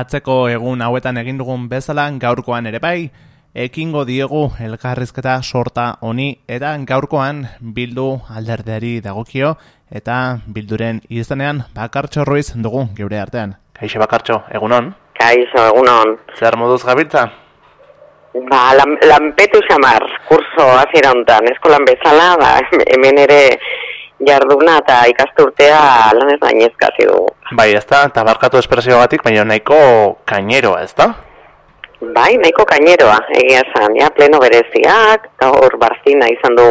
atzeko egun hauetan egin dugun bezala gaurkoan ere bai, ekingo diegu elkarrizketa sorta honi eta gaurkoan bildu alderdeari dagokio eta bilduren izanean bakartxo ruiz dugu geure artean. Kaixo bakartxo, egunon? Kaixo, egunon. Zer moduz gabiltza? Ba, lan, lanpetu xamar, kurso azira hontan, eskolan bezala, ba, hemen ere jarduna eta ikasturtea lan ez dainezka dugu. Bai, ez da, eta barkatu espresio batik, baina nahiko kaineroa, ez da? Bai, nahiko kaineroa, egia esan, ja, pleno bereziak, eta hor barzina izan du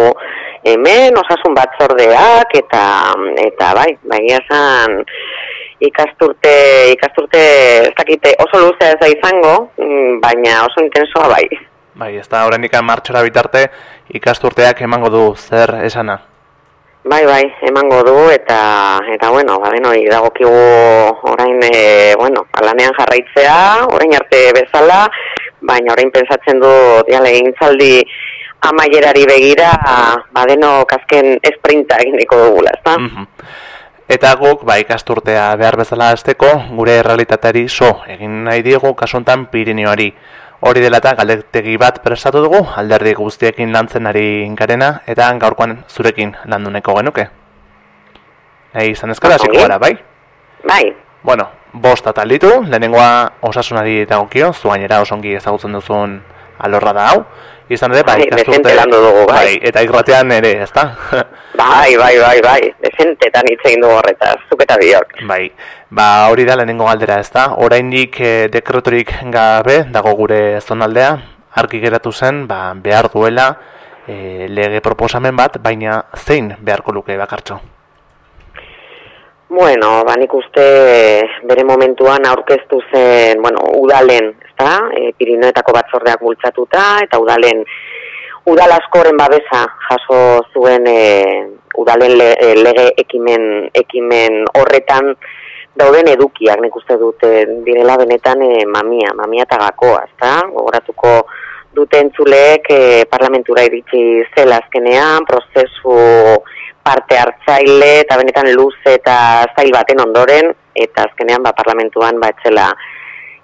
hemen, osasun batzordeak, eta, eta bai, bai, egia esan, ikasturte, ikasturte, ez dakite, oso luzea ez da izango, mm, baina oso intensoa bai. Bai, ez da, horren ikan martxora bitarte, ikasturteak emango du, zer esana? Bai, bai, emango du, eta, eta bueno, ba, beno, dagokigu orain, e, bueno, alanean jarraitzea, orain arte bezala, baina orain pensatzen du, diale, intzaldi amaierari begira, ba, deno, kasken esprinta egin dugula, ez da? Mhm. Eta guk, ba, ikasturtea behar bezala azteko, gure realitateari so, egin nahi diegu kasontan Pirineoari. Hori dela eta galdetegi bat prestatu dugu, alderdi guztiekin lantzen ari inkarena, eta gaurkoan zurekin landuneko genuke. Nahi izan ezkara, ziko gara, bai? Bai. Bueno, bost atalditu, lehenengoa osasunari eta gokio, zuainera osongi ezagutzen duzun alorra da hau, izan ere, bai, ikasturte, dugu, bai. bai. eta irratean ere, ez da? bai, bai, bai, bai, desentetan hitz egin dugu horretaz, zuketa biok. Bai, ba, hori da lehenengo galdera, ez da? Oraindik e, dekreturik gabe, dago gure zonaldea, argi geratu zen, ba, behar duela, e, lege proposamen bat, baina zein beharko luke bakartxo? Bueno, ba, nik uste bere momentuan aurkeztu zen, bueno, udalen, ezta? E, Pirinoetako batzordeak bultzatuta eta udalen udal askoren babesa jaso zuen e, udalen e, lege ekimen ekimen horretan dauden edukiak nik uste dute direla benetan e, mamia, mamia eta gakoa, ezta? Gogoratuko duten zuleek e, parlamentura iritsi zela azkenean, prozesu parte hartzaile eta benetan luz eta zail baten ondoren, eta azkenean ba, parlamentuan ba, etzela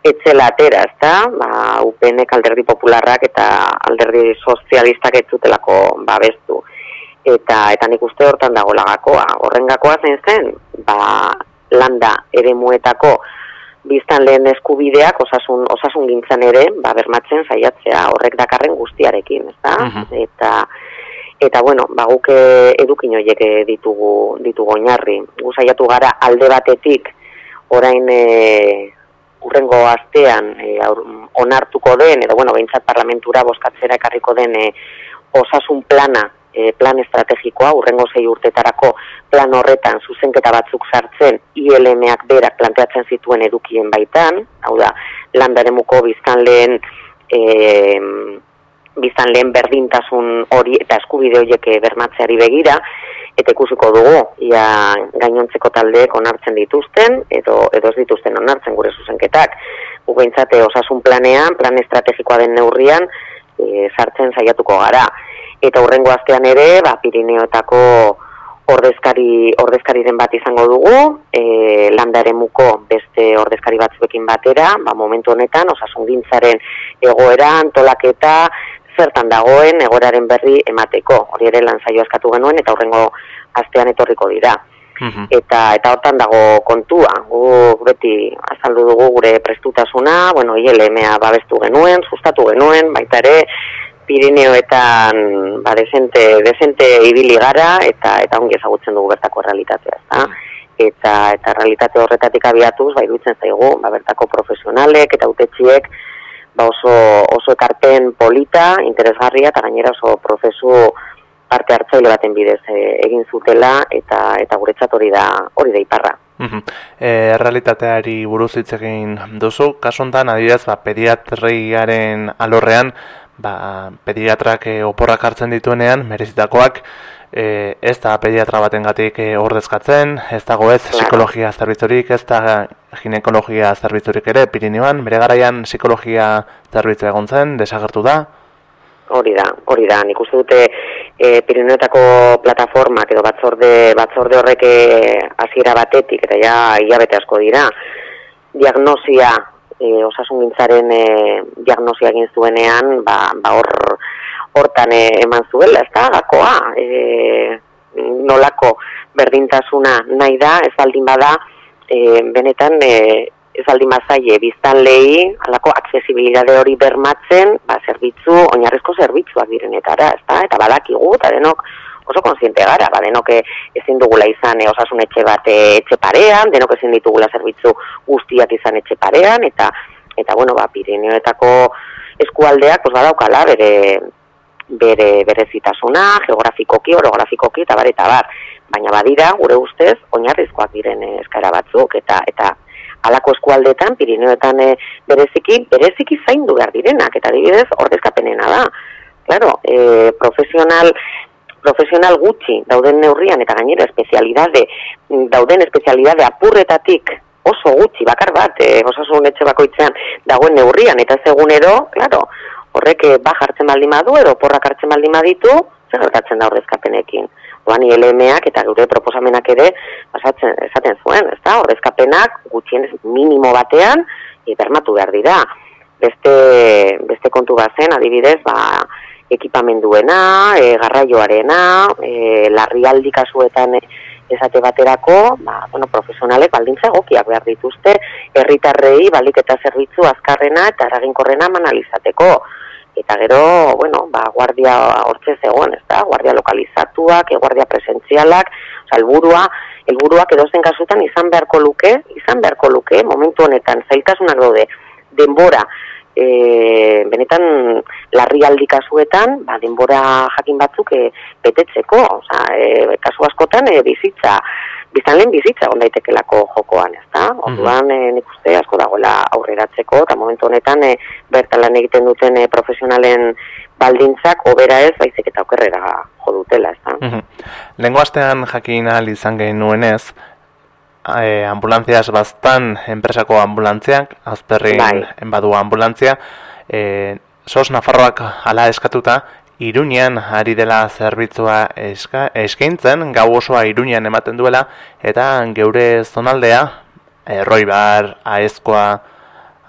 etzela atera, ezta? Ba, UPNek alderdi popularrak eta alderdi sozialistak ez zutelako babestu. Eta eta nik uste hortan dago lagakoa. Horren gakoa zen zen, ba, landa ere muetako biztan lehen eskubideak osasun, osasun gintzen ere, ba, bermatzen saiatzea horrek dakarren guztiarekin, ezta? Eta eta bueno, ba guk edukin hoiek ditugu ditugu oinarri. Gu saiatu gara alde batetik orain e, urrengo astean e, onartuko den, edo bueno, behintzat parlamentura boskatzera ekarriko den e, osasun plana, e, plan estrategikoa, urrengo zei urtetarako plan horretan zuzenketa batzuk sartzen, ILM-ak berak planteatzen zituen edukien baitan, hau da, landaremuko biztan lehen, e, biztan lehen berdintasun hori eta eskubide horiek bermatzeari begira, eta ikusiko dugu ia gainontzeko taldeek onartzen dituzten edo edo ez dituzten onartzen gure zuzenketak. Gubeintzate osasun planean, plan estrategikoa den neurrian e, sartzen saiatuko gara. Eta hurrengo astean ere, ba, Pirineoetako ordezkari, ordezkari den bat izango dugu, e, landaremuko beste ordezkari batzuekin batera, ba, momentu honetan osasun gintzaren egoera, antolaketa, zertan dagoen egoraren berri emateko. Hori ere lan zaio askatu genuen eta horrengo astean etorriko dira. Mhm. Eta eta hortan dago kontua. Gu beti azaldu dugu gure prestutasuna, bueno, ILMA babestu genuen, sustatu genuen, baita ere Pirineoetan ba desente, desente ibili gara eta eta ongi ezagutzen dugu bertako realitatea, ezta? Eta eta realitate horretatik abiatuz, ba iruditzen zaigu, ba bertako profesionalek eta utetxiek ba oso, oso ekarpen polita, interesgarria, eta gainera oso prozesu parte hartzaile baten bidez e, egin zutela, eta eta guretzat hori da hori da iparra. E, realitateari buruz hitz egin duzu, kasontan adidez, ba, pediatriaren alorrean, ba, pediatrak e, oporrak hartzen dituenean, merezitakoak, e, ez da pediatra baten gatik e, ordezkatzen, ez dago ez psikologia zerbitzurik, ez da ginekologia zerbitzurik ere, Pirineoan, bere garaian psikologia zerbitzu egon zen, desagertu da? Hori da, hori da, nik uste dute e, Pirineotako plataformak edo batzorde, batzorde horrek hasiera batetik, eta ja hilabete asko dira, diagnosia e, osasun gintzaren e, diagnosia egin zuenean, ba, ba hor, hortan e, eman zuela, ez da, gakoa, e, nolako berdintasuna nahi da, ez baldin bada, e, benetan, e, ez baldin bazaie, biztan lehi, alako aksesibilidade hori bermatzen, ba, zerbitzu, oinarrezko zerbitzuak direnetara, ez da, eta badakigu, eta denok, oso konsiente gara, ba, denok ezin dugula izan e, osasun etxe bat etxe parean, denok ezin ditugula zerbitzu guztiak izan etxe parean, eta, eta bueno, ba, Pirineoetako eskualdeak, pues, badaukala, bere, bere, bere zitasuna, geografikoki, orografikoki, eta bar, eta bar. Baina badira, gure ustez, oinarrizkoak diren eskara batzuk, eta eta alako eskualdetan, Pirineoetan e, bereziki, bereziki zaindu behar direnak, eta adibidez, ordezkapenena da. Claro, e, profesional profesional gutxi dauden neurrian eta gainera espezialidade dauden espezialidade apurretatik oso gutxi bakar bat e, osasun etxe bakoitzean dagoen neurrian eta segunero, claro, horrek eh, ba jartzen baldin badu edo porrak hartzen baldin baditu, zer gertatzen da ordezkapenekin. Oan ILM-ak eta gure proposamenak ere pasatzen esaten zuen, ezta? Ordezkapenak gutxienez minimo batean bermatu behar dira. Beste, beste kontu bazen, adibidez, ba, ekipamenduena, e, garraioarena, e, larrialdi kasuetan esate baterako, ba, bueno, profesionalek baldintza egokiak behar dituzte, herritarrei balik eta zerbitzu azkarrena eta eraginkorrena manalizateko. Eta gero, bueno, ba, guardia hortze zegoen, ez da, guardia lokalizatuak, e, guardia presentzialak, oza, elburua, elburuak edozen kasutan izan beharko luke, izan beharko luke, momentu honetan, zailtasunak daude, denbora, e, benetan larrialdi kasuetan, ba, denbora jakin batzuk e, betetzeko, oza, e, kasu askotan e, bizitza, biztan lehen bizitza ondaitekelako jokoan, ez da? Mhm. Orduan, mm nik uste asko dagoela aurreratzeko, eta momentu honetan e, bertalan egiten duten e, profesionalen baldintzak obera ez, baizik eta okerrera jo dutela, ez da? Mm -hmm. jakin ahal izan genuenez, e, ambulantziaz bastan enpresako ambulantziak, azperri bai. enbadu ambulantzia, e, sos Nafarroak ala eskatuta, Iruñean ari dela zerbitzua eska, eskaintzen, gau osoa Iruñean ematen duela, eta geure zonaldea, erroibar, aezkoa,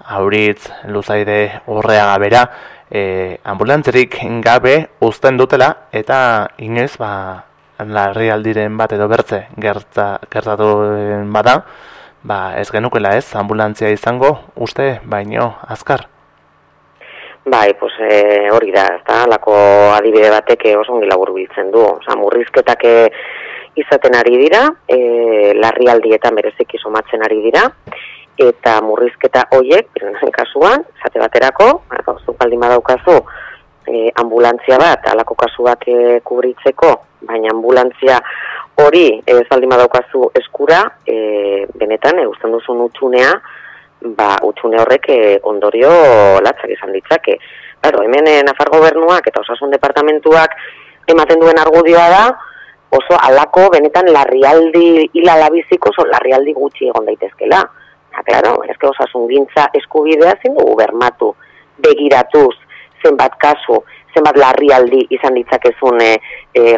auritz, luzaide, urrea gabera, e, ambulantzerik gabe uzten dutela, eta inoiz, ba, larri aldiren bat edo bertze gertza, gertatu bada, ba ez genukela ez, ambulantzia izango, uste, baino, azkar? Bai, pues, e, hori da, ez da, lako adibide batek oso ongi labur biltzen du. Osa, murrizketak izaten ari dira, e, larri aldietan berezik isomatzen ari dira, eta murrizketa hoiek, kasuan, zate baterako, zuk baldin badaukazu, e, ambulantzia bat, alako kasuak e, kubritzeko, baina ambulantzia hori ez baldin badaukazu eskura, e, benetan, e, usten duzun utxunea, ba, utxune horrek e, ondorio latzak izan ditzake. Claro, hemen e, Nafar gobernuak eta osasun departamentuak ematen duen argudioa da, oso alako benetan larrialdi hilalabiziko oso larrialdi gutxi egon daitezkela. Ha, claro, eske osasun gintza eskubidea zindu bermatu, begiratuz, zenbat kasu, zenbat larrialdi izan ditzakezun e,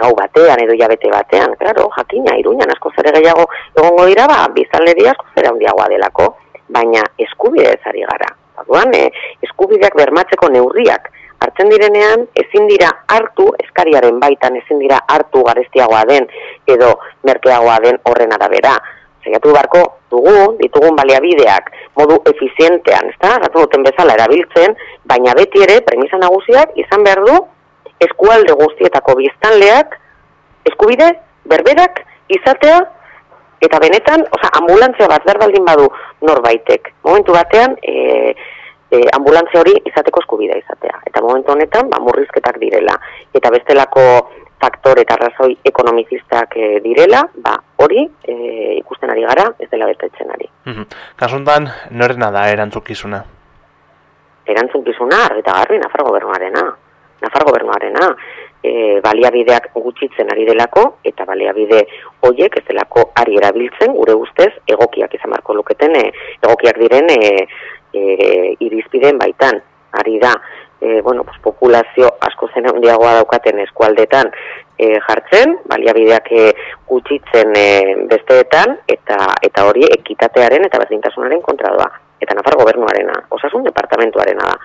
gau batean edo jabete batean. Claro, jakina, iruñan asko zere gehiago egongo dira, ba, bizaledi asko zera handiagoa delako, baina eskubide ezari gara. Orduan, e, eskubideak bermatzeko neurriak hartzen direnean, ezin dira hartu, eskariaren baitan ezin dira hartu garestiagoa den edo merkeagoa den horren arabera saiatu barko dugu, ditugun baliabideak modu efizientean, ez da, gatu duten bezala erabiltzen, baina beti ere, premisa nagusiak, izan behar du, eskualde guztietako biztanleak, eskubide, berberak, izatea, eta benetan, oza, ambulantzia bat berdaldin badu norbaitek. Momentu batean, e, e, ambulantzia hori izateko eskubidea izatea. Eta momentu honetan, ba, murrizketak direla. Eta bestelako faktor eta razoi ekonomizistak e, direla, ba, hori e, ikusten ari gara, ez dela betetzen ari. Mm -hmm. Kasuntan, norena da erantzukizuna? Erantzukizuna, eta garbi, Nafar gobernuarena. Nafar gobernuarena, e, baliabideak gutxitzen ari delako, eta baliabide horiek ez delako ari erabiltzen, gure ustez, egokiak izan marko luketen, e, egokiak diren e, e, irizpiden baitan. Ari da, e, bueno, pues, populazio asko zen handiagoa daukaten eskualdetan e, jartzen, baliabideak e, gutxitzen e, besteetan, eta eta hori ekitatearen eta berdintasunaren kontra doa. eta Nafar gobernuarena, osasun departamentuarena da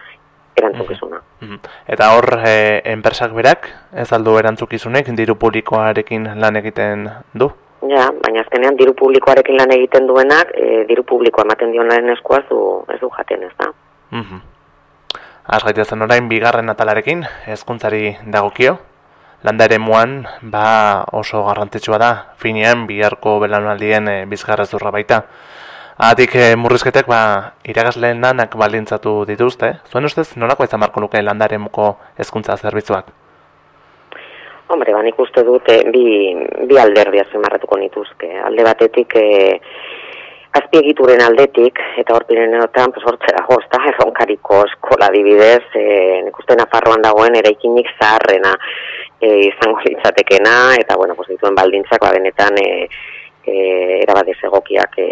erantzukizuna. Mhm. Eta hor, e, enpresak berak, ez aldu erantzukizunek, diru publikoarekin lan egiten du? Ja, baina azkenean diru publikoarekin lan egiten duenak, e, diru publikoa ematen dionaren eskuaz du, ez du jaten ez da. Mm -hmm. gaitezen orain, bigarren atalarekin, ezkuntzari dagokio, landa ere muan, ba oso garrantzitsua da, finean biharko belanaldien e, bizgarra zurra baita. Atik e, murrizketek ba, iragasleen lanak baldintzatu dituzte, zuen ustez nolako izan marko luke landaremuko ezkuntza zerbitzuak? Hombre, ban ikuste dute bi, bi alderdi azimarratuko nituzke. Alde batetik e, azpiegituren aldetik, eta hor pireneotan, pues, hortze dago, ez da, erronkariko eskola dibidez, e, nik uste nafarroan dagoen eraikinik zaharrena e, izango litzatekena, eta, bueno, pues, dituen baldintzak, ba, benetan, e, e, erabadez egokiak, e,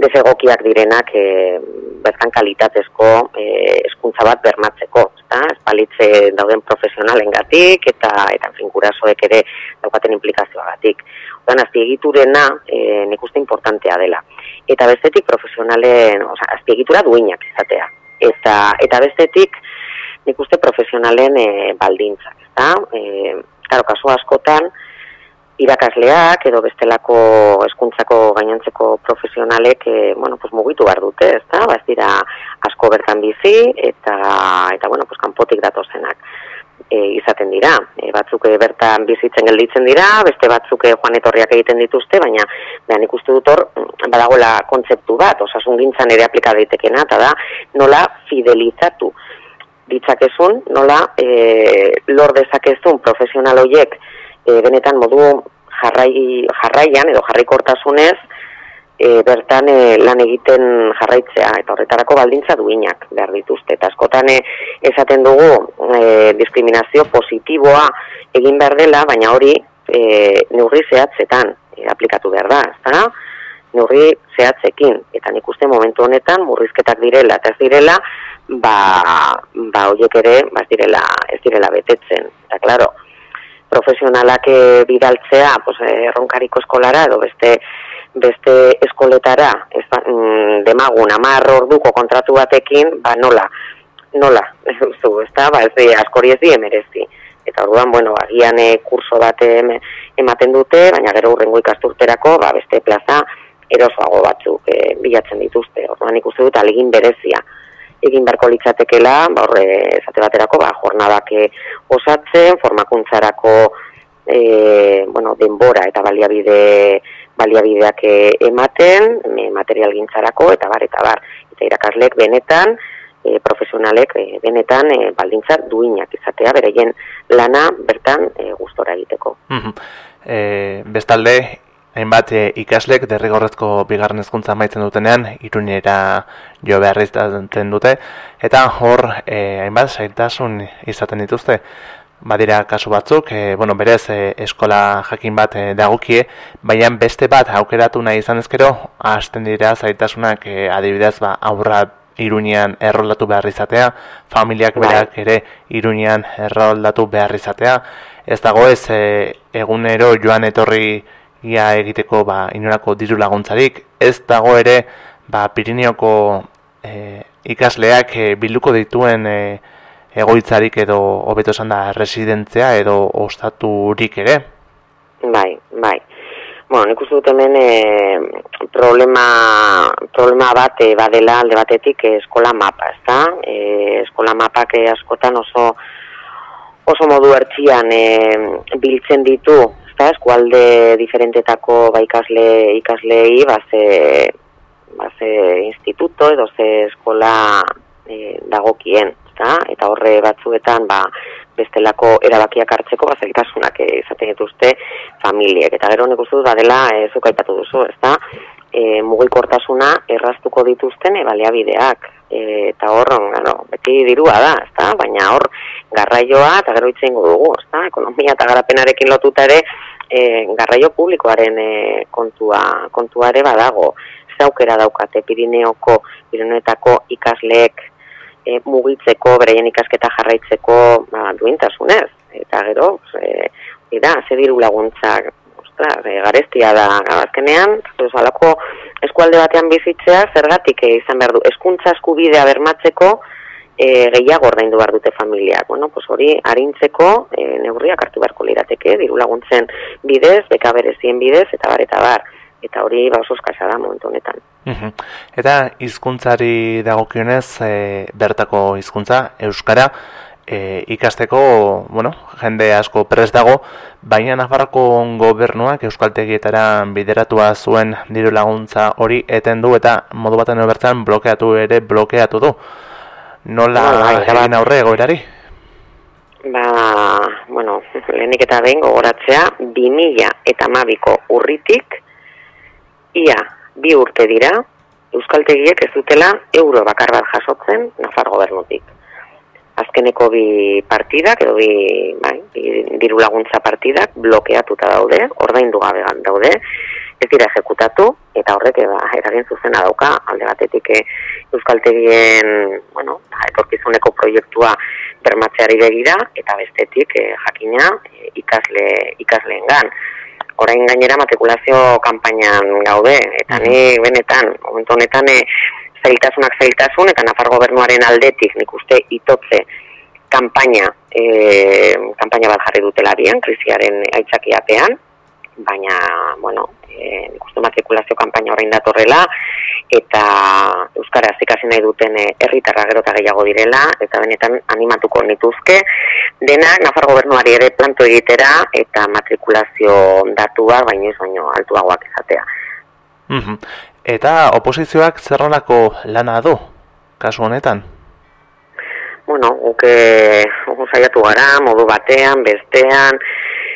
desegokiak direnak e, bertan kalitatezko e, eskuntza bat bermatzeko, ezta? Espalitze dauden profesionalengatik eta eta finkurasoek ere daukaten implikazioagatik. Ordan azpiegiturena e, nikuste importantea dela. Eta bestetik profesionalen, osea, azpiegitura duinak izatea. Eta eta bestetik nikuste profesionalen e, baldintzak, ezta? Eh, claro, kasu askotan irakasleak edo bestelako hezkuntzako gainontzeko profesionalek e, bueno, pues mugitu behar dute, ezta? Ba, ez dira asko bertan bizi eta eta bueno, pues kanpotik datozenak e, izaten dira. E, batzuk bertan bizitzen gelditzen dira, beste batzuk joan etorriak egiten dituzte, baina behan ikustu dut hor badagoela kontzeptu bat, osasungintzan ere aplika daitekena eta da nola fidelizatu ditzakezun, nola e, lor dezakezun profesional hoiek e, benetan modu jarrai, jarraian edo jarrikortasunez e, bertan e, lan egiten jarraitzea eta horretarako baldintza duinak behar dituzte. Eta askotan e, esaten dugu e, diskriminazio positiboa egin behar dela, baina hori e, neurri zehatzetan e, aplikatu behar da. Ezta? Neurri zehatzekin. Eta nik uste momentu honetan murrizketak direla eta ez direla ba, ba horiek ere ba, ez direla, ez direla betetzen. Eta klaro, profesionalak eh, bidaltzea, pues, eh, erronkariko eskolara edo beste beste eskoletara, ez ba, mm, demagun, amar orduko kontratu batekin, ba, nola, nola, zu, ez da, ba, ez askori ez di emerezi. Eta orduan, bueno, agian e, kurso bat ematen dute, baina gero urrengo ikasturterako, ba, beste plaza erosoago batzuk e, bilatzen dituzte. Orduan ikuste dut, alegin berezia egin beharko litzatekela, ba horre esate baterako, ba jornadak eh, osatzen, formakuntzarako e, bueno, denbora eta baliabide baliabideak eh, ematen, materialgintzarako eta bar eta bar. Eta irakaslek benetan e, profesionalek benetan e, baldintza duinak izatea bereien lana bertan e, gustora egiteko. E, bestalde, hainbat e, ikaslek derrigorrezko bigarren hezkuntza amaitzen dutenean irunera jo behar izaten dute. Eta hor e, hainbat zailtasun izaten dituzte. Badira kasu batzuk, e, bueno, berez eskola jakin bat e, dagokie, baina beste bat aukeratu nahi izan ezkero, hasten dira zaitasunak e, adibidez ba, aurra irunian erroldatu behar izatea, familiak bai. berak ere irunian erroldatu behar izatea, ez dago ez egunero joan etorri ia egiteko ba, inorako diru laguntzarik, ez dago ere ba, Pirineoko e, ikasleak e, bilduko dituen e, egoitzarik edo hobeto esan da residentzia edo ostaturik ere? Bai, bai. Bueno, nik uste dut hemen e, problema, problema bat e, badela alde batetik e, eskola mapa, ez da? E, eskola mapak e, askotan oso oso modu ertzian e, biltzen ditu ezta, eskualde diferentetako ba ikasle ikaslei ba ze ba ze instituto edo ze eskola e, dagokien, ezta? Eta horre batzuetan ba bestelako erabakiak hartzeko ba zailtasunak e, izaten dituzte familiek eta gero nik uste dut badela e, zuk duzu, ezta? E, mugikortasuna erraztuko dituzten e, baliabideak e, eta hor, bueno, beti dirua da, ezta? Baina hor garraioa eta gero itzen dugu, ezta? Ekonomia eta garapenarekin lotuta ere e, garraio publikoaren e, kontua, kontua ere badago. Zaukera daukate Pirineoko, Pirineetako ikasleek e, mugitzeko, bereien ikasketa jarraitzeko ba, duintasunez. Eta gero, e, da, ze diru laguntzak ostra, e, garestia da azkenean, alako eskualde batean bizitzea, zergatik e, izan behar du, eskuntza eskubidea bermatzeko, e, gehiago ordaindu behar dute familiak. Bueno, pues hori arintzeko e, neurriak hartu beharko lirateke, diru laguntzen bidez, beka berezien bidez, eta bar, eta bar. Eta hori ba oso eskasa da momentu honetan. Eta hizkuntzari dagokionez e, bertako hizkuntza euskara e, ikasteko, bueno, jende asko pres dago, baina Nafarroko gobernuak euskaltegietara bideratua zuen diru laguntza hori eten du eta modu baten bertan blokeatu ere blokeatu du. Nola bai, egin aurre egoerari? Ba, bueno, lehenik eta behin gogoratzea, 2000 eta mabiko urritik, ia bi urte dira, Euskaltegiek ez dutela euro bakar bat jasotzen Nafar gobernutik. Azkeneko bi partidak, edo bi, bai, bi diru laguntza partidak, blokeatuta daude, ordaindu gabe daude, ez dira ejekutatu, eta horrek eba, eragin zuzena dauka, alde batetik eh, Euskaltegien, bueno, ba, etorkizuneko proiektua bermatzeari begira, eta bestetik e, jakina e, ikasle, ikasleen gan. Orain gainera matrikulazio kanpainan gaude, eta ni benetan, momentu honetan, e, zailtasunak zailtasun, eta Nafar gobernuaren aldetik, nik uste itotze, kanpaina, e, kanpaina bat jarri dutela bian, kriziaren aitzakiapean, baina, bueno, e, ikustu matrikulazio kanpaina horrein datorrela, eta Euskaraz ikasi nahi duten eh, herritarra gero eta gehiago direla, eta benetan animatuko nituzke, denak Nafar gobernuari ere planto egitera, eta matrikulazio datua, baina ez altuagoak izatea. Eta oposizioak zerronako lana du, kasu honetan? Bueno, uke, saiatu gara, modu batean, bestean,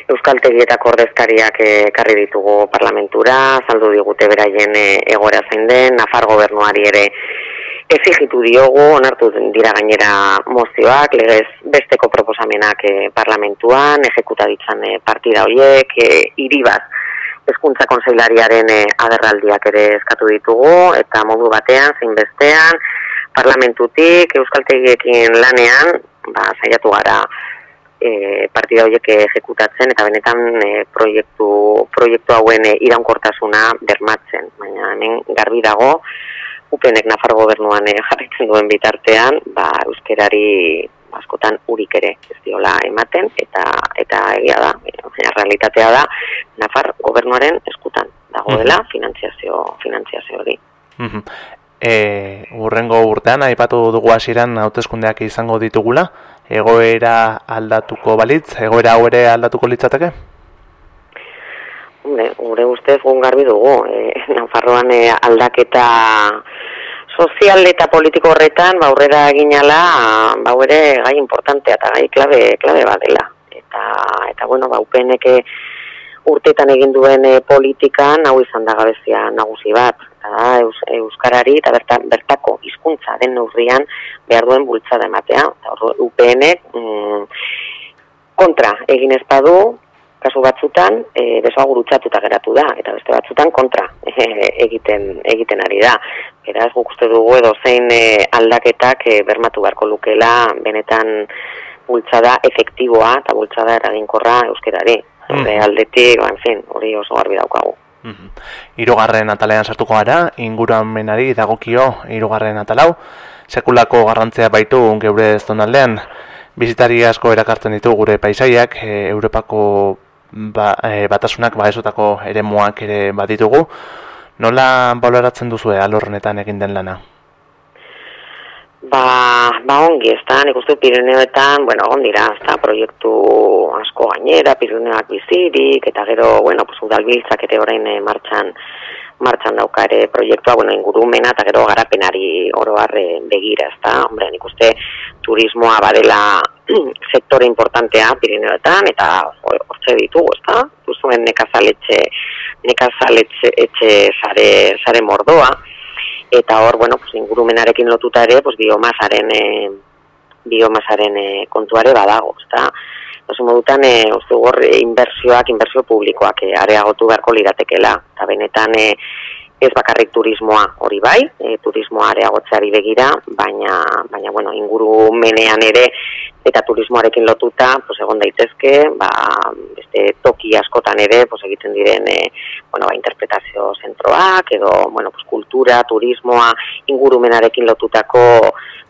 Euskaltegietako ordezkariak ekarri ditugu parlamentura, saldu digute beraien eh, egora zein den, Nafar gobernuari ere ezigitu diogu, onartu dira gainera mozioak, legez besteko proposamenak eh, parlamentuan, ejekuta ditzan eh, partida horiek, hiri bat, eskuntza konseilariaren agerraldiak ere eskatu ditugu, eta modu batean, zein bestean, parlamentutik, Euskaltegiekin lanean, ba, saiatu gara, e, partida horiek ejekutatzen eta benetan e, proiektu, proiektu hauen e, iraunkortasuna bermatzen. Baina hemen garbi dago, upenek Nafar gobernuan e, jarritzen duen bitartean, ba, euskerari askotan urik ere ez diola ematen, eta eta egia da, realitatea da, Nafar gobernuaren eskutan dagoela uh finantziazio, finantziazio hori. E, urrengo urtean, aipatu dugu hasieran hauteskundeak izango ditugula, egoera aldatuko balitz, egoera hau ere aldatuko litzateke? Gure ustez gun garbi dugu, e, Nafarroan e, aldaketa sozial eta politiko horretan, ba, aurrera eginala, ba, ere gai importantea eta gai klabe, klabe badela. Eta, eta bueno, ba, upeneke urtetan egin duen e, politikan, hau izan da gabezia nagusi bat, eta eus, euskarari eta bertako hizkuntza den neurrian behar duen bultzada ematea. UPN mm, kontra egin ez badu, kasu batzutan, e, besoa gurutzatuta geratu da, eta beste batzutan kontra e, egiten, egiten ari da. Beraz, guk uste dugu edo zein e, aldaketak e, bermatu beharko lukela benetan bultzada efektiboa eta bultzada eraginkorra euskerari. Mm. aldetik, ba, en fin, hori oso garbi daukagu. Mhm. Hirugarren atalean sartuko gara, inguramenari dagokio hirugarren atalau. Sekulako garrantzea baitu geure zonaldean. Bizitari asko erakartzen ditu gure paisaiak, e, Europako ba, e, batasunak baezotako ere muak ere baditugu. Nola baloratzen duzu alorrenetan egin den lana? Ba, ba ongi, ez da, nik uste Pirineoetan, bueno, ondira, ez da, proiektu asko gainera, Pirineoak bizirik, eta gero, bueno, pues, udalbiltzak ere orain e, martxan, martxan dauka ere proiektua, bueno, ingurumena, eta gero garapenari oro harre begira, ez da, hombre, nik uste turismoa badela sektore importantea Pirineoetan, eta hortze ditugu, ez da, duzuen nekazaletxe, nekazaletxe etxe zare, zare mordoa, eta hor, bueno, pues, ingurumenarekin lotuta ere, pues, biomasaren, e, biomasaren e, kontuare badago, ezta? Oso modutan, e, uste gor, inbertsioak, inbertsio publikoak e, areagotu beharko liratekela, eta benetan, e, ez bakarrik turismoa hori bai, e, turismoa areagotzeari begira, baina, baina bueno, inguru menean ere eta turismoarekin lotuta, pues, egon daitezke, ba, beste toki askotan ere, pues, egiten diren, e, bueno, ba, interpretazio zentroak, edo, bueno, pues, kultura, turismoa, ingurumenarekin lotutako,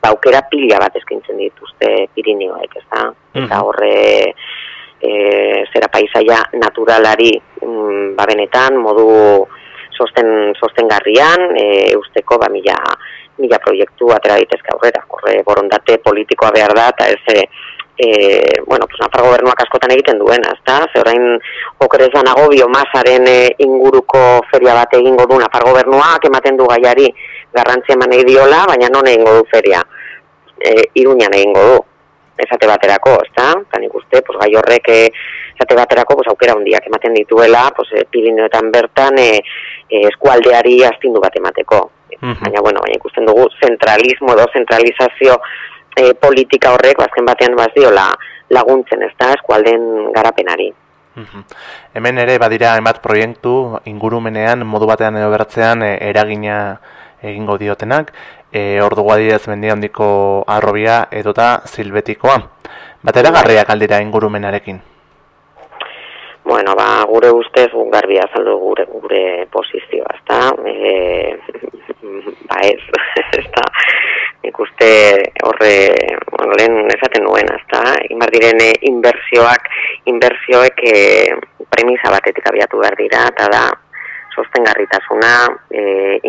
ba, aukera pila bat eskintzen dituzte Pirineoek, ez da? Eta horre, e, zera paisaia naturalari, mm, ba, benetan, modu, sosten sostengarrian e, usteko ba mila mila proiektu atera daitezke aurrera. Horre borondate politikoa behar da eta ez e, e bueno, pues Nafar gobernuak askotan egiten duena, ezta? Ze orain okerez danago biomasaren e, inguruko feria bat egingo du Nafar gobernuak ematen du gaiari garrantzia eman diola, baina non egingo du feria. E, Iruñan egingo du esate baterako, ezta? Tan ikuste, pues gai horrek eh, esate baterako pues aukera handiak ematen dituela, pues eh, Pirineoetan bertan eh, eh, eskualdeari astindu bat emateko. Baina bueno, baina ikusten dugu zentralismo edo zentralizazio eh, politika horrek bazken batean baziola laguntzen, ezta? Eskualden garapenari. Hemen ere badira emat proiektu ingurumenean modu batean edo bertzean eragina egingo diotenak, e, ordu guadidez mendia handiko arrobia edota zilbetikoa. Batera garriak aldira ingurumenarekin? Bueno, ba, gure ustez garbia azaldu gure, gure posizioa, ezta? E, ba ez, ezta? Ikuste horre, bueno, lehen esaten nuen, ezta? Inbar direne inbertsioak, inbertsioek e, premisa batetik abiatu behar dira, eta da, sostengarritasuna, e,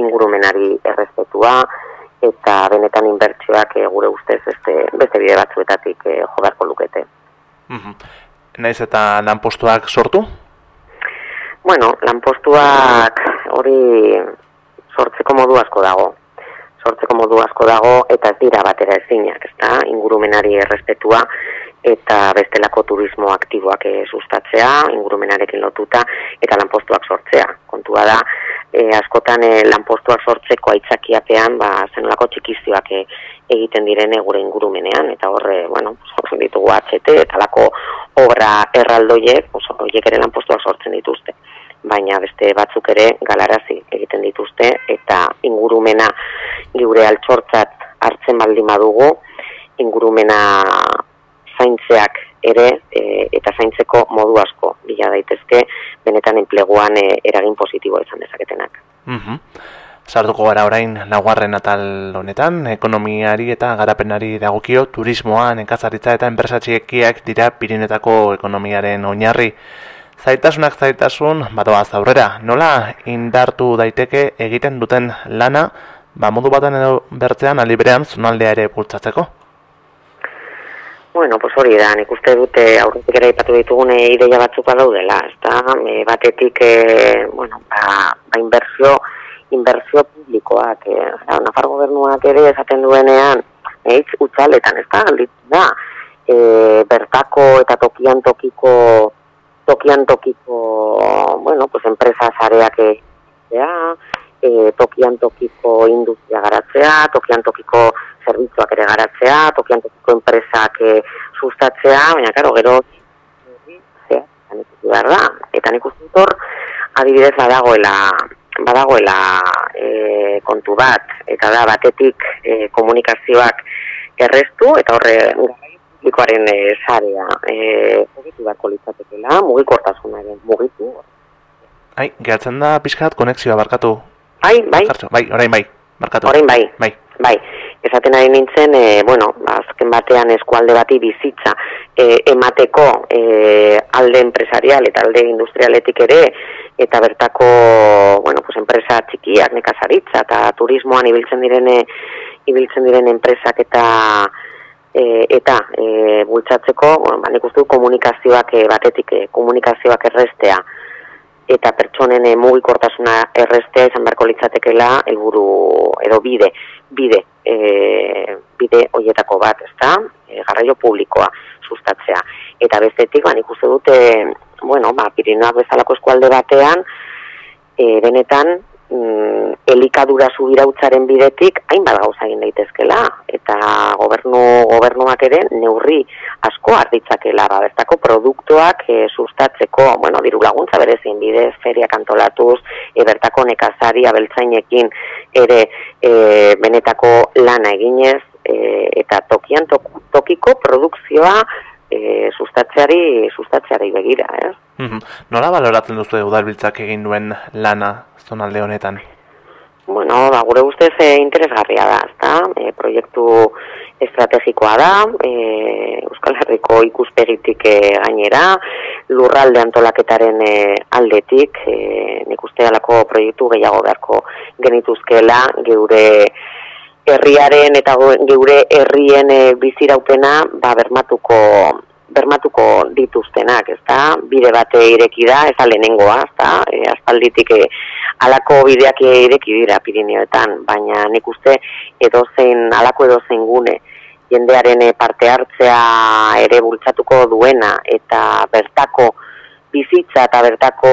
ingurumenari errespetua, eta benetan inbertsioak e, gure ustez beste, beste bide batzuetatik e, jo beharko lukete. Mm Naiz eta lanpostuak sortu? Bueno, lanpostuak hori sortzeko modu asko dago. Sortzeko modu asko dago eta ez dira batera ezinak, ezta? Ingurumenari errespetua eta bestelako turismo aktiboak sustatzea, ingurumenarekin lotuta eta lanpostuak sortzea. Kontua da, e, askotan e, lanpostuak sortzeko aitzakiapean ba zenolako txikizioak e, egiten direne gure ingurumenean eta horre, bueno, sortzen ditugu HT eta lako obra erraldoiek, oso horiek ere lanpostuak sortzen dituzte. Baina beste batzuk ere galarazi egiten dituzte eta ingurumena gure altxortzat hartzen baldin badugu ingurumena zaintzeak ere e, eta zaintzeko modu asko bila daitezke benetan enpleguan e, eragin positibo izan dezaketenak. Mm Sartuko gara orain naguarren atal honetan, ekonomiari eta garapenari dagokio, turismoa, nekazaritza eta enpresatxiekiak dira pirinetako ekonomiaren oinarri. Zaitasunak zaitasun, badoaz aurrera, nola indartu daiteke egiten duten lana, ba modu baten edo bertzean alibrean zonaldea ere pultzatzeko? Bueno, pues hori da, nik uste dute aurretik ere ipatu ditugune ideia batzuka daudela, ezta? E, batetik, e, bueno, ba, ba inbertsio, inbertsio publikoak, e, Nafar gobernuak ere esaten duenean, eitz utzaletan, ez da, da, e, bertako eta tokian tokiko, tokian tokiko, bueno, pues enpresa zareak e, tokian tokiko industria garatzea, tokian tokiko zerbitzuak ere garatzea, tokian tokiko enpresak e, sustatzea, baina karo, gero behar da, eta nik uste hor, adibidez badagoela, badagoela e, kontu bat, eta da batetik e, komunikazioak erreztu, eta horre publikoaren e, zarea e, mugitu beharko litzatekela, mugikortasunaren mugitu. Ai, gehatzen da pixkat konexioa barkatu, Bai, bai. bai, orain bai. Markatu. Orain bai. Bai. Bai. Esaten ari nintzen, e, bueno, azken batean eskualde bati bizitza e, emateko e, alde empresarial eta alde industrialetik ere, eta bertako, bueno, pues enpresa txikiak, nekazaritza eta turismoan ibiltzen direne, ibiltzen diren enpresak eta e, eta e, bultzatzeko, bueno, ba, nik uste komunikazioak batetik komunikazioak errestea, eta pertsonen e, mugikortasuna errestea izan beharko litzatekeela helburu edo bide bide e, bide hoietako bat, ezta? E, garraio publikoa sustatzea. Eta bestetik, ba ikuste dute, bueno, ba Pirinoak bezalako eskualde batean e, benetan mm, elikadura subirautzaren bidetik hainbat gauza egin daitezkela eta gobernu gobernuak ere neurri asko hartitzakela ba bertako produktuak e, sustatzeko bueno diru laguntza berezin bidez feria kantolatuz e, bertako nekazari abeltzainekin ere e, benetako lana eginez e, eta tokian tokiko produkzioa e, sustatzeari sustatzeari begira, ez? Mm Nola baloratzen duzu udalbiltzak egin duen lana zonalde honetan? Bueno, ba, gure ustez e, interesgarria da, ezta? E, proiektu estrategikoa da, e, Euskal Herriko ikuspegitik e, gainera, lurralde antolaketaren e, aldetik, e, nik uste alako proiektu gehiago beharko genituzkela, geure herriaren eta geure herrien e, biziraupena ba, bermatuko bermatuko dituztenak, ezta? Bide bate ireki da, ez lehenengoa, ezta? E, aspalditik e, alako bideak ireki dira Pirineoetan, baina nik uste edozein alako edozein gune jendearen e, parte hartzea ere bultzatuko duena eta bertako bizitza eta bertako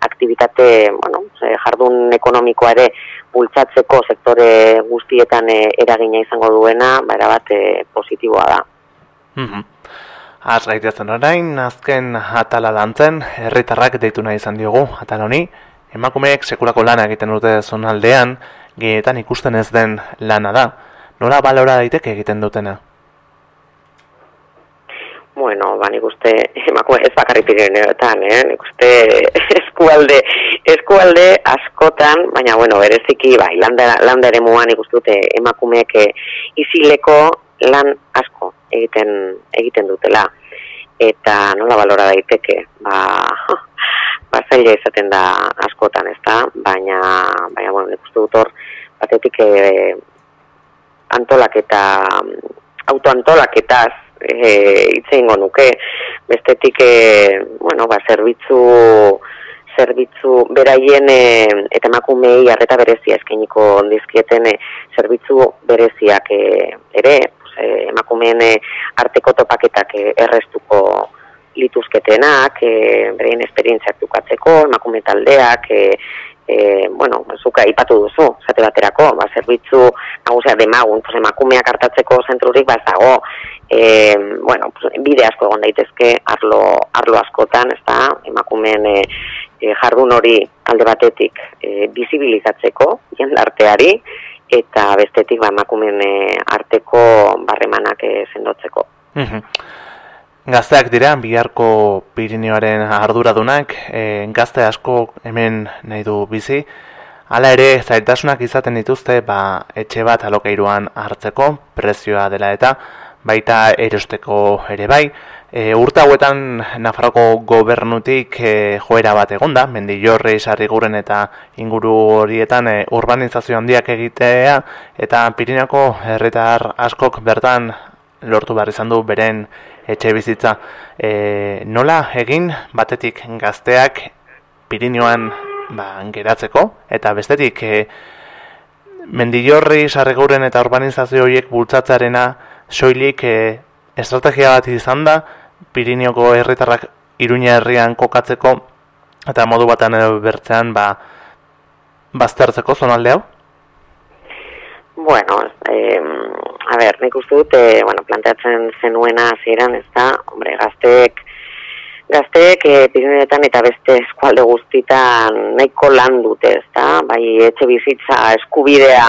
aktivitate, bueno, jardun ekonomikoa ere bultzatzeko sektore guztietan e, eragina izango duena, baina bat e, positiboa da. Mm -hmm. Az gaitezen orain, azken atala dantzen, herritarrak deitu nahi izan diogu, atal honi, emakumeek sekulako lana egiten dute zonaldean, gehietan ikusten ez den lana da. Nola balora daiteke egiten dutena? Bueno, ba, nik uste, emakume ez bakarri pirineoetan, eh? nik uste eskualde, eskualde askotan, baina, bueno, bereziki, bai, landa ere muan nik emakumeek eh, izileko lan asko egiten, egiten dutela. Eta nola balora daiteke, ba, ba zaila izaten da askotan, ez da? Baina, baina, bueno, nik dut hor, batetik e, antolaketa, autoantolaketaz, eh ingo nuke bestetik e, bueno ba zerbitzu zerbitzu beraien e, eta emakumei harreta berezia eskainiko dizkieten e, zerbitzu bereziak e, ere e, emakumeen e, arteko topaketak e, errestuko lituzketenak e, beraien esperientziak dukatzeko emakume taldeak e, e, bueno, zuka ipatu duzu, zate baterako, ba, zerbitzu nagusia demagun, pues, emakumeak hartatzeko zentrurik bazago, e, bueno, pues, bide asko egon daitezke arlo, arlo askotan, ez da, emakumeen e, jardun hori alde batetik e, bizibilizatzeko, jendarteari, eta bestetik ba, emakumeen arteko barremanak e, sendotzeko. Gazteak dira, biharko Pirineoaren arduradunak, e, gazte asko hemen nahi du bizi. Hala ere, zaitasunak izaten dituzte, ba, etxe bat alokairuan hartzeko, prezioa dela eta, baita erosteko ere bai. E, urta hauetan Nafarroko gobernutik e, joera bat egonda, mendi jorri sarriguren eta inguru horietan e, urbanizazio handiak egitea, eta Pirineako herritar askok bertan lortu behar izan du beren etxe bizitza. E, nola egin batetik gazteak Pirinioan ba, geratzeko, eta bestetik e, mendilorri sarreguren eta urbanizazio horiek bultzatzarena soilik e, estrategia bat izan da Pirinioko herritarrak Iruña herrian kokatzeko eta modu batan edo bertzean ba, baztertzeko zonalde hau? Bueno, eh, a ver, nik uste dut, e, bueno, planteatzen zenuena hasieran ez da, hombre, gazteek, gazteek e, eta beste eskualde guztitan nahiko lan dute, ez da, bai etxe bizitza eskubidea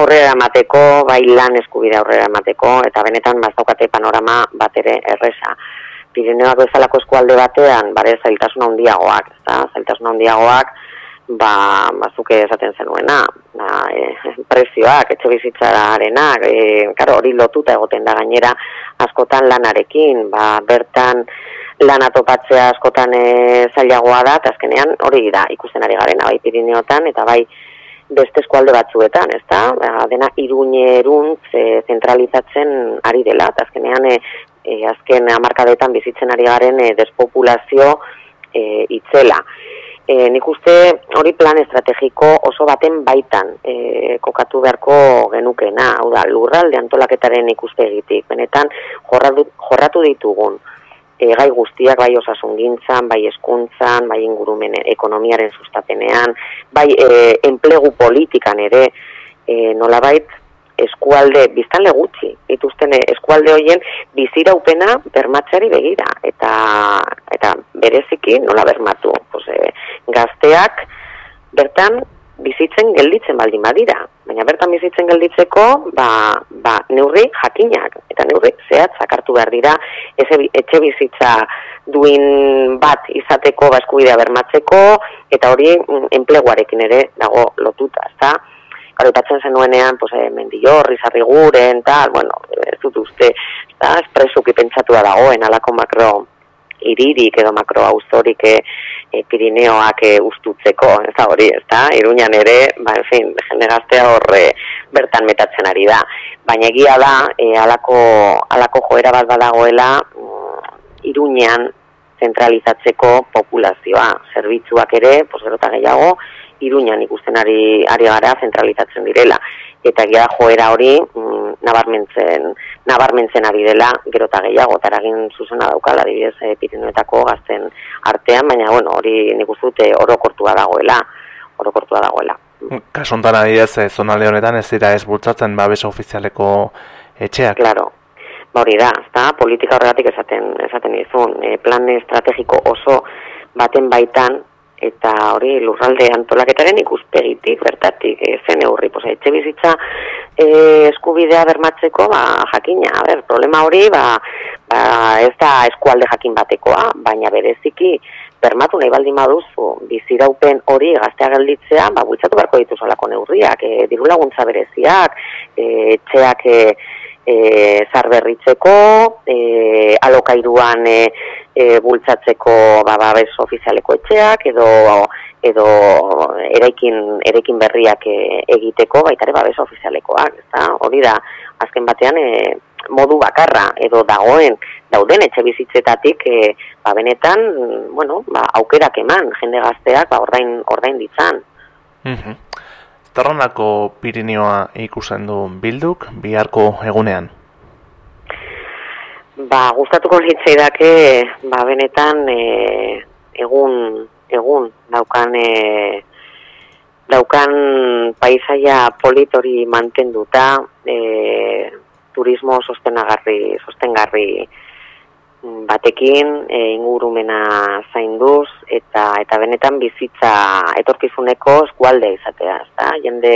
aurrera emateko, bai lan eskubidea aurrera emateko, eta benetan bazaukate panorama bat ere erresa. Pirineoak bezalako eskualde batean, bare zailtasun handiagoak, ez da, zailtasun handiagoak, ba, bazuke esaten zenuena, ba, e, prezioak, etxe bizitzararenak, e, karo, hori lotuta egoten da gainera askotan lanarekin, ba, bertan lan atopatzea askotan e, zailagoa da, eta azkenean hori da ikusten ari garena, bai Pirineotan, eta bai beste eskualde batzuetan, ez da, ba, dena iruñeruntz e, zentralizatzen ari dela, eta azkenean e, e, azken amarkadetan bizitzen ari garen e, despopulazio e, itzela. E, nik uste hori plan estrategiko oso baten baitan e, kokatu beharko genukena, hau da, lurralde antolaketaren ikuste egitik, benetan jorratu, jorratu ditugun e, gai guztiak, bai osasun gintzan, bai eskuntzan, bai ingurumen ekonomiaren sustapenean, bai e, enplegu politikan ere, e, nolabait eskualde biztanle gutxi dituzten eskualde hoien biziraupena bermatzeari begira eta eta bereziki nola bermatu pues, e, gazteak bertan bizitzen gelditzen baldin badira. Baina bertan bizitzen gelditzeko, ba, ba, neurri jakinak, eta neurri zehatzak hartu behar dira, etxe bizitza duin bat izateko, ba, eskubidea bermatzeko, eta hori mm, enpleguarekin ere dago lotuta, ezta? Garo, etatzen zenuenean, pues, eh, mendillor, izarri guren, tal, bueno, ez dut uste, ezta, espresuki pentsatua dagoen, alako makro, iririk edo makro auzorik e, Pirineoak e, ustutzeko, ez da hori, ez da, iruñan ere, ba, en fin, jende gaztea horre bertan metatzen ari da. Baina egia da, e, alako, alako joera bat badagoela, mm, iruñan zentralizatzeko populazioa, zerbitzuak ere, pos, gehiago, iruñan ikusten ari, ari gara zentralizatzen direla. Eta gira joera hori mm, nabarmentzen nabarmentzen ari dela gero eta gehiago taragin zuzena daukala adibidez e, Pirinuetako gazten artean baina bueno hori nik dute orokortua dagoela orokortua dagoela. Kaso hontan adibidez e, zonalde honetan ez dira ez bultzatzen babes ofizialeko etxeak. Claro. Ba hori da, ezta? Politika horregatik esaten esaten dizun, e, plan estrategiko oso baten baitan eta hori lurralde antolaketaren ikuspegitik bertatik e, zen eurri posa etxe bizitza e, eskubidea bermatzeko ba jakina. A ber problema hori ba, ba ez da eskualde jakin batekoa baina bereziki bermatu nahi baldin baduzu biziraupen hori gaztea gelditzea ba bultzatu beharko dituzalako neurriak e, diru laguntza bereziak e, etxeak e, e, zarberritzeko, e, alokairuan e, e, bultzatzeko ba, babes ofizialeko etxeak, edo edo eraikin, eraikin berriak e, egiteko, baita ere babes ofizialekoak, ez Hori da, azken batean, e, modu bakarra, edo dagoen, dauden etxe bizitzetatik, e, ba, benetan, bueno, ba, aukerak eman, jende gazteak, ba, ordain, ordain ditzan. Mm Zerronako Pirinioa ikusen du bilduk biharko egunean? Ba, gustatuko litzei dake, ba, benetan e, egun, egun daukan e, daukan paisaia politori mantenduta e, turismo sostenagarri, sostengarri batekin e, ingurumena zainduz eta eta benetan bizitza etorkizuneko eskualde izatea, ezta? Jende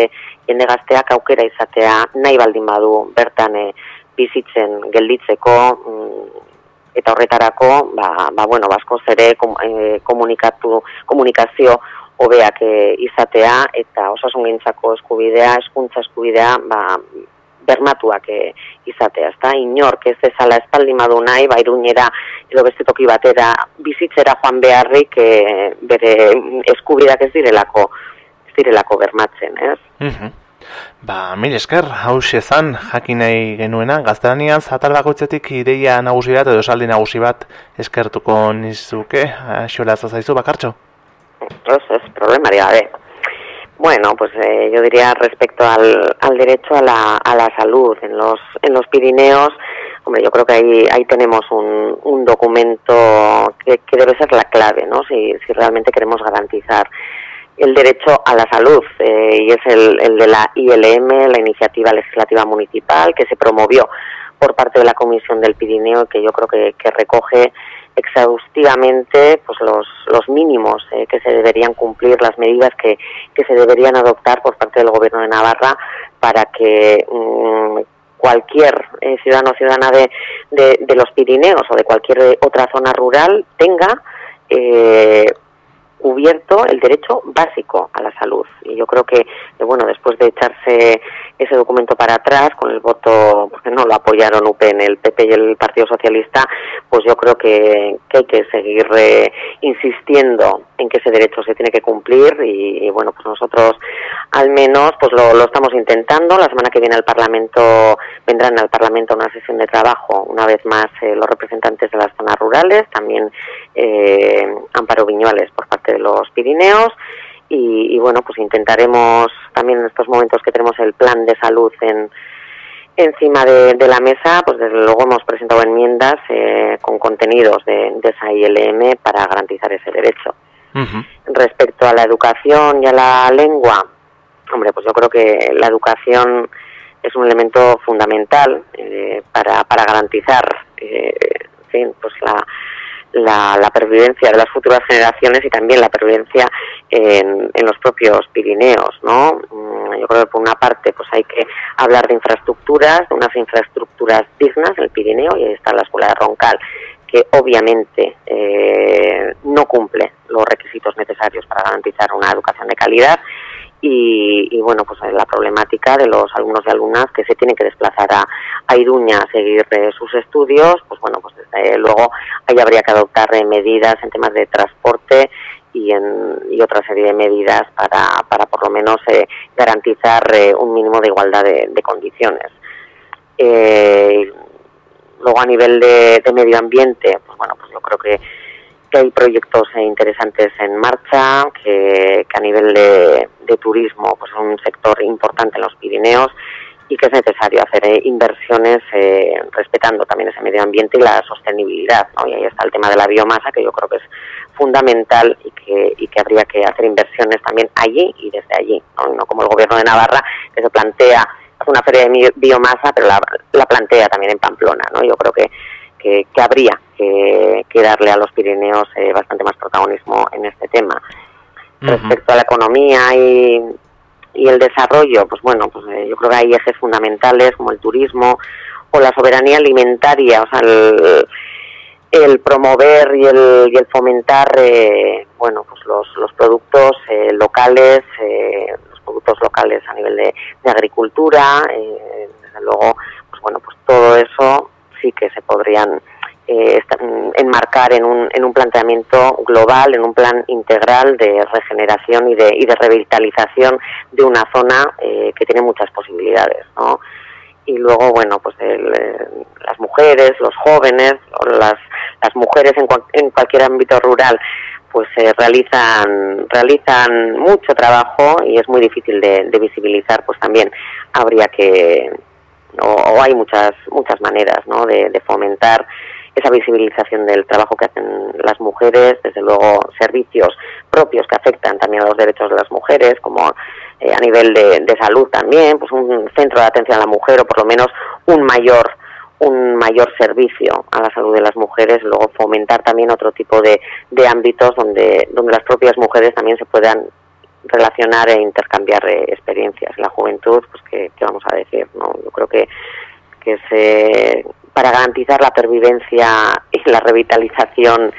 jende gazteak aukera izatea nahi baldin badu bertan e, bizitzen gelditzeko mm, eta horretarako ba, ba bueno, basko ere e, komunikatu komunikazio hobeak e, izatea eta osasungintzako eskubidea, hezkuntza eskubidea, ba bermatuak e, izatea, ezta? Inork ez ezala espaldi madu nahi, bairunera edo beste toki batera bizitzera joan beharrik e, bere eskubidak ez direlako ez direlako bermatzen, ez? Mm Ba, mil esker, haus ezan, jakin nahi genuena, gaztelanian zatal bakoitzetik ideia nagusi bat edo esaldi nagusi bat eskertuko nizuke, xola zazaizu bakartxo? Ez, ez, problemari gabe. Bueno, pues eh, yo diría respecto al, derecho a la, a la salud en los, en los Pirineos, hombre, yo creo que ahí, ahí tenemos un, un documento que, que debe ser la clave, ¿no? Si, si realmente queremos garantizar el derecho a la salud eh, y es el, el de la ILM, la Iniciativa Legislativa Municipal, que se promovió por parte de la Comisión del Pirineo, que yo creo que, que recoge exhaustivamente pues los, mínimos eh, que se deberían cumplir, las medidas que, que se deberían adoptar por parte del Gobierno de Navarra para que mm, cualquier eh, ciudadano o ciudadana de, de, de, los Pirineos o de cualquier otra zona rural tenga eh, cubierto el derecho básico a la salud. Y yo creo que, bueno, después de echarse ese documento para atrás con el voto, porque no lo apoyaron UPN, el PP y el Partido Socialista, pues yo creo que, que hay que seguir eh, insistiendo en que ese derecho se tiene que cumplir y, bueno, pues nosotros al menos pues lo, lo, estamos intentando. La semana que viene al Parlamento vendrán al Parlamento una sesión de trabajo, una vez más eh, los representantes de las zonas rurales, también eh, Amparo Viñuales por parte de los Pirineos y, y, bueno, pues intentaremos también en estos momentos que tenemos el plan de salud en encima de, de la mesa, pues desde luego hemos presentado enmiendas eh, con contenidos de, de esa ILM para garantizar ese derecho. Uh -huh. Respecto a la educación y a la lengua, hombre, pues yo creo que la educación es un elemento fundamental eh, para, para garantizar, eh, fin, pues la, la, la, pervivencia de las futuras generaciones y también la pervivencia en, en, los propios Pirineos, ¿no? Mm, yo creo que por una parte pues hay que hablar de infraestructuras, de unas infraestructuras dignas en el Pirineo, y ahí está la Escuela de Roncal, que obviamente eh, no cumple los requisitos necesarios para garantizar una educación de calidad, y, bueno, pues la problemática de los alumnos y alumnas que se tienen que desplazar a, a Iruña a seguir eh, sus estudios, pues bueno, pues desde luego ahí habría que adoptar eh, medidas en temas de transporte y, en, y otra serie de medidas para, para por lo menos eh, garantizar un mínimo de igualdad de, condiciones. luego a nivel de, de medio ambiente, pues bueno, pues yo creo que que hay proyectos interesantes en marcha, que, a nivel de, turismo pues es un sector importante en los Pirineos y que es necesario hacer eh, inversiones eh, respetando también ese medio ambiente y la sostenibilidad. Y ahí está el tema de la biomasa, que yo creo que es fundamental y que, y que habría que hacer inversiones también allí y desde allí, no, como el gobierno de Navarra, que se plantea una feria de biomasa, pero la, la plantea también en Pamplona. ¿no? Yo creo que que, habría que, darle a los Pirineos eh, bastante más protagonismo en este tema. Respecto a la economía y, el desarrollo, pues bueno, pues eh, yo creo que hay ejes fundamentales como el turismo o la soberanía alimentaria, o sea, el, promover y el, y el fomentar, eh, bueno, pues los, los productos locales, los productos locales a nivel de, de agricultura, desde luego, pues bueno, pues todo eso sí que se podrían eh, enmarcar en un, en un planteamiento global, en un plan integral de regeneración y de, y de revitalización de una zona eh, que tiene muchas posibilidades, ¿no? Y luego, bueno, pues eh, las mujeres, los jóvenes, las, las mujeres en, en cualquier ámbito rural, pues realizan realizan mucho trabajo y es muy difícil de visibilizar, pues también habría que o, hay muchas muchas maneras ¿no? de, fomentar esa visibilización del trabajo que hacen las mujeres, desde luego servicios propios que afectan también a los derechos de las mujeres, como eh, a nivel de, salud también, pues un centro de atención a la mujer o por lo menos un mayor un mayor servicio a la salud de las mujeres, luego fomentar también otro tipo de, de ámbitos donde, donde las propias mujeres también se puedan relacionar e intercambiar eh, experiencias. La juventud, pues ¿qué, vamos a decir, ¿no? Yo creo que, que se, para garantizar la pervivencia y la revitalización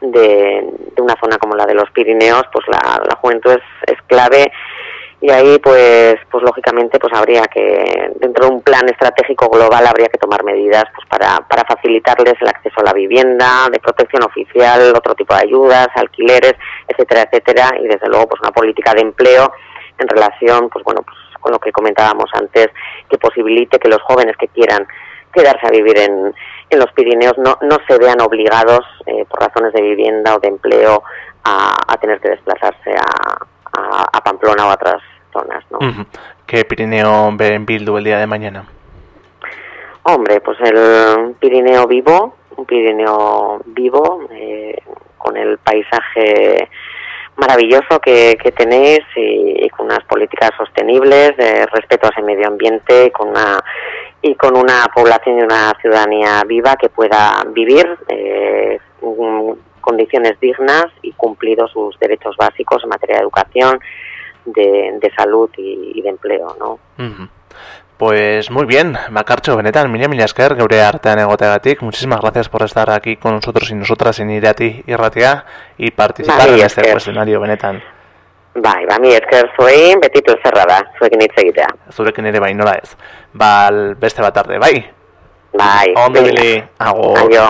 de, una zona como la de los Pirineos, pues la, la juventud es, es clave. Y ahí pues pues lógicamente pues habría que dentro de un plan estratégico global habría que tomar medidas pues para, para facilitarles el acceso a la vivienda de protección oficial otro tipo de ayudas alquileres etcétera etcétera. Y desde luego pues una política de empleo en relación pues bueno pues con lo que comentábamos antes que posibilite que los jóvenes que quieran quedarse a vivir en, en los Pirineos no, no se vean obligados eh, por razones de vivienda o de empleo a, a tener que desplazarse a, a, Pamplona o a otras zonas, ¿no? ¿Qué Pirineo ve en Bildu el día de mañana? Hombre, pues el Pirineo vivo, un Pirineo vivo, eh, con el paisaje maravilloso que, tenéis y, con unas políticas sostenibles de respeto a ese medio ambiente y con una y con una población y una ciudadanía viva que pueda vivir eh, condiciones dignas y cumplidos sus derechos básicos en materia de educación, de, salud y, de empleo, ¿no? Pues muy bien, Macarcho, Benetan, Miriam Millasker, geure artean egoteagatik, muchísimas gracias por estar aquí con nosotros y nosotras en Irati y Ratia y participar en este escenario, Benetan. Bai, ba, mi esker zuei, beti plazerra da, zuekin hitz egitea. Zurekin ere bai, nola ez. Bal, beste bat tarde, bai? Bai. Ondo, Bili, ago. Aio.